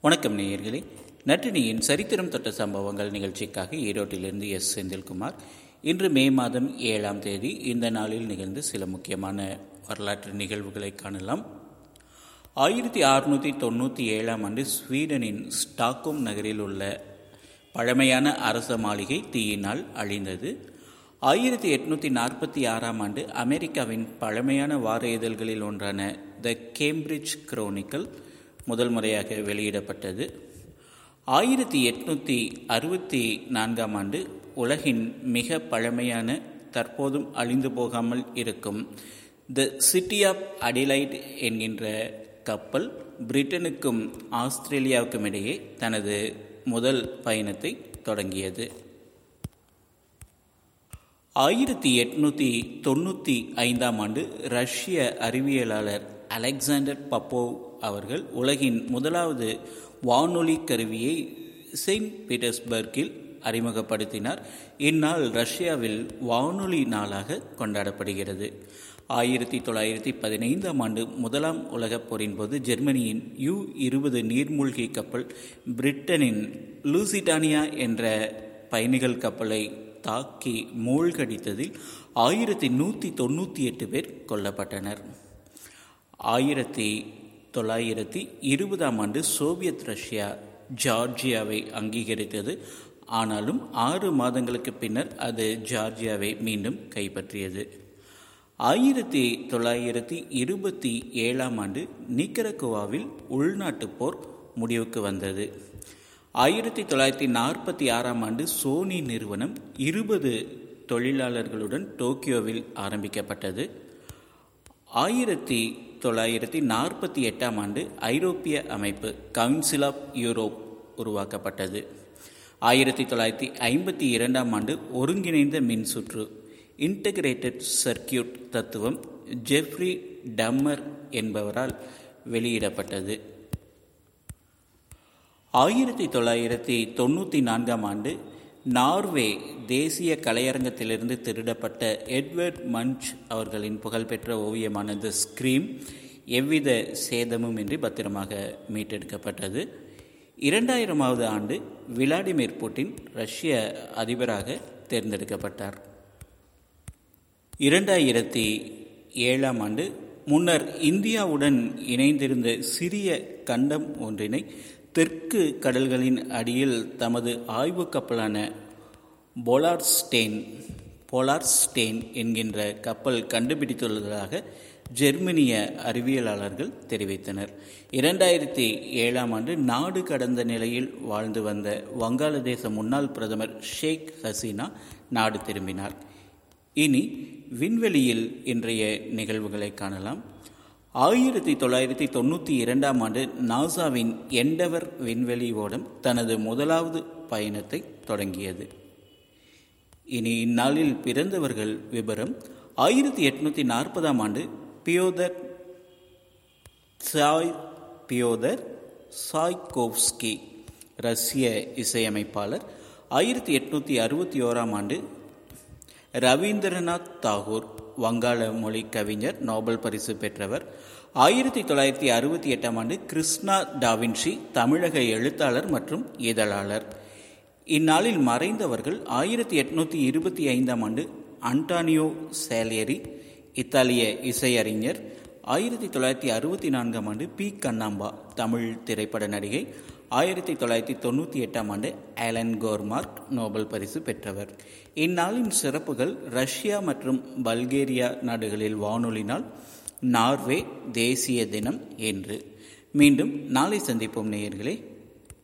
வணக்கம் நேயர்களே. நட்டினியின் சரித்திரம் தொட்ட சம்பவங்கள் நிகழ்ச்சிக்காக ஈரோட்டிலிருந்து எஸ். செந்தில்குமார். இன்று மே மாதம் ஏழாம் தேதி இந்த நாளில் நிகழ்ந்து சில முக்கியமான வரலாற்று நிகழ்வுகளை காணலாம். ஆயிரத்தி அறுநூற்றி தொண்ணூற்றி ஏழாம் ஆண்டு ஸ்வீடனின் ஸ்டாக்ஹோம் நகரில் உள்ள பழமையான அரச மாளிகை தீயினால் அழிந்தது. ஆயிரத்தி எட்நூற்றி நாற்பத்தி ஆறாம் ஆண்டு அமெரிக்காவின் பழமையான வார இதழ்களில் ஒன்றான த கேம்பிரிட்ஜ் குரோனிக்கல் முதல் முறையாக வெளியிடப்பட்டது. ஆயிரத்தி எட்நூற்றி அறுபத்தி நான்காம் ஆண்டு உலகின் மிக பழமையான தற்போதும் அழிந்து போகாமல் இருக்கும் த சிட்டி ஆஃப் அடிலைட் என்கின்ற கப்பல் பிரிட்டனுக்கும் ஆஸ்திரேலியாவுக்கும் இடையே தனது முதல் பயணத்தை தொடங்கியது. ஆயிரத்தி எட்நூற்றி தொண்ணூற்றி ஐந்தாம் ஆண்டு ரஷ்ய அறிவியலாளர் அலெக்சாண்டர் பப்போவ் அவர்கள் உலகின் முதலாவது வானொலி கருவியை செயின்ட் பீட்டர்ஸ்பர்க்கில் அறிமுகப்படுத்தினார். இந்நாள் ரஷ்யாவில் வானொலி நாளாக கொண்டாடப்படுகிறது. ஆயிரத்தி தொள்ளாயிரத்தி பதினைந்தாம் ஆண்டு முதலாம் உலகப் போரின் போது ஜெர்மனியின் யூ இருபது நீர்மூழ்கி கப்பல் பிரிட்டனின் லூசிடானியா என்ற பயணிகள் கப்பலை தாக்கி மூழ்கடித்ததில் ஆயிரத்தி நூற்றி தொண்ணூற்றி எட்டு பேர் கொல்லப்பட்டனர். ஆயிரத்தி தொள்ளாயிரத்தி இருபதாம் ஆண்டு சோவியத் ரஷ்யா ஜார்ஜியாவை அங்கீகரித்தது. ஆனாலும் ஆறு மாதங்களுக்கு பின்னர் அது ஜார்ஜியாவை மீண்டும் கைப்பற்றியது. ஆயிரத்தி தொள்ளாயிரத்தி இருபத்தி ஏழாம் ஆண்டு நிக்கரகுவாவில் உள்நாட்டுப் போர் முடிவுக்கு வந்தது. ஆயிரத்தி தொள்ளாயிரத்தி நாற்பத்தி ஆறாம் ஆண்டு சோனி நிறுவனம் இருபது தொழிலாளர்களுடன் டோக்கியோவில் ஆரம்பிக்கப்பட்டது. ஆயிரத்தி தொள்ளாயிரத்தி நாற்பத்தி எட்டாம் ஆண்டு ஐரோப்பிய அமைப்பு கவுன்சில் ஆஃப் யூரோப் உருவாக்கப்பட்டது. ஆயிரத்தி தொள்ளாயிரத்தி ஐம்பத்தி இரண்டாம் ஆண்டு ஒருங்கிணைந்த மின்சுற்று இன்டகிரேட்டட் சர்க்கியூட் தத்துவம் ஜெஃப்ரி டம்மர் என்பவரால் வெளியிடப்பட்டது. ஆயிரத்தி தொள்ளாயிரத்தி தொண்ணூற்றி நான்காம் ஆண்டு நார்வே தேசிய கலையரங்கத்திலிருந்து திருடப்பட்ட எட்வர்ட் மஞ்ச் அவர்களின் புகழ்பெற்ற ஓவியமான த ஸ்க்ரீம் எவ்வித சேதமும் இன்றி பத்திரமாக மீட்டெடுக்கப்பட்டது. இரண்டாயிரமாவது ஆண்டு விளாடிமிர் புட்டின் ரஷ்ய அதிபராக தேர்ந்தெடுக்கப்பட்டார். இரண்டாயிரத்தி ஏழாம் ஆண்டு முன்னர் இந்தியாவுடன் இணைந்திருந்த சிறிய கண்டம் ஒன்றினை தெற்கு கடல்களின் அடியில் தமது ஆய்வு கப்பலான போலார்ஸ்டேன் போலார்ஸ்டேன் என்கின்ற கப்பல் கண்டுபிடித்துள்ளதாக ஜெர்மனிய அறிவியலாளர்கள் தெரிவித்தனர். இரண்டாயிரத்தி ஏழாம் ஆண்டு நாடு கடந்த நிலையில் வாழ்ந்து வந்த வங்காளதேச முன்னாள் பிரதமர் ஷேக் ஹசீனா நாடு திரும்பினார். இனி விண்வெளியில் இன்றைய நிகழ்வுகளை காணலாம். ஆயிரத்தி தொள்ளாயிரத்தி தொண்ணூற்றி இரண்டாம் ஆண்டு நாசாவின் எண்டவர் விண்வெளி ஓடம் தனது முதலாவது பயணத்தை தொடங்கியது. இனி இந்நாளில் பிறந்தவர்கள் விபரம். ஆயிரத்தி எட்நூற்றி நாற்பதாம் ஆண்டு பியோதர் சாய் பியோதர் சாய்கோவ்ஸ்கி ரஷ்ய இசையமைப்பாளர். ஆயிரத்தி எட்நூற்றி அறுபத்தி ஓராம் ஆண்டு ரவீந்திரநாத் தாகூர் வங்காள மொழி கவிஞர் நோபல் பரிசு பெற்றவர். ஆயிரத்தி தொள்ளாயிரத்தி அறுபத்தி எட்டாம் ஆண்டு கிருஷ்ணா டாவின்ஷி தமிழக எழுத்தாளர் மற்றும் இதழாளர். இந்நாளில் மறைந்தவர்கள் ஆயிரத்தி எட்நூற்றி இருபத்தி ஐந்தாம் ஆண்டு அன்டானியோ சேலியரி இத்தாலிய இசையறிஞர். ஆயிரத்தி தொள்ளாயிரத்தி அறுபத்தி நான்காம் ஆண்டு பி கண்ணாம்பா தமிழ் திரைப்பட நடிகை. ஆயிரத்தி தொள்ளாயிரத்தி தொண்ணூற்றி எட்டாம் ஆண்டு ஆலன் கோர்மார்க் நோபல் பரிசு பெற்றவர். இந்நாளின் சிறப்புகள் ரஷ்யா மற்றும் பல்கேரியா நாடுகளில் வானொலி நாள் நார்வே தேசிய தினம் என்று. மீண்டும் நாளை சந்திப்போம் நேயர்களே.